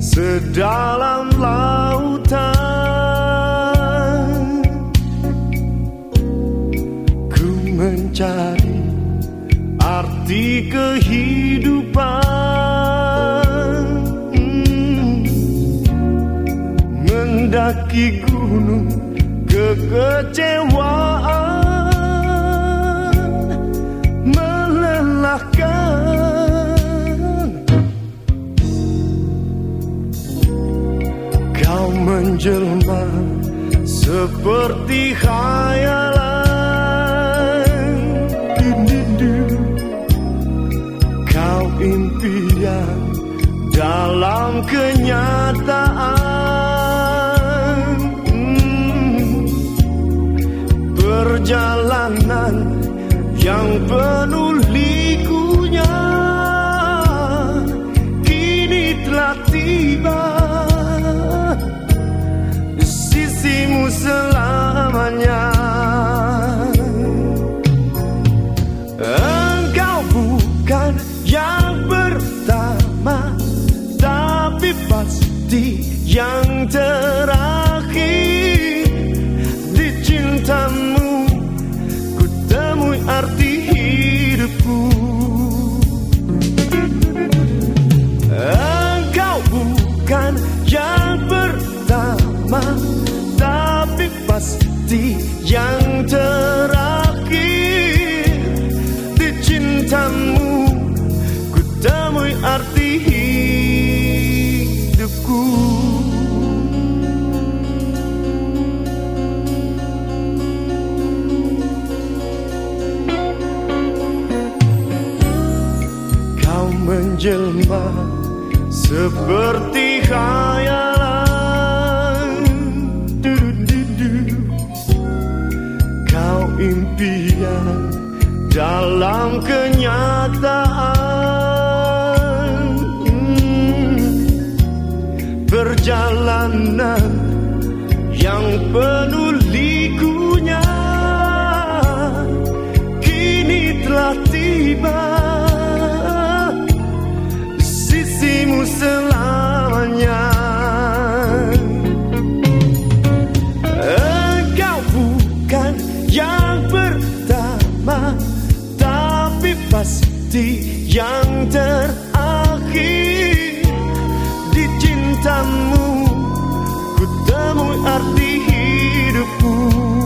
Sedalam lautan Ku mencari arti kehidupan. Mendaki gunung kekecewaan seperti khayalan Kau impian dalam kenyataan hmm. Perjalanan yang penuh pertama pasti yang terakhir di cintamu ku temui arti hidupku. Kau menjelma seperti khayal impian dalam kenyataan. Perjalanan yang penuh likunya kini telah tiba. Sisimu selamanya pasti yang terakhir di cintamu ku temui arti hidupku.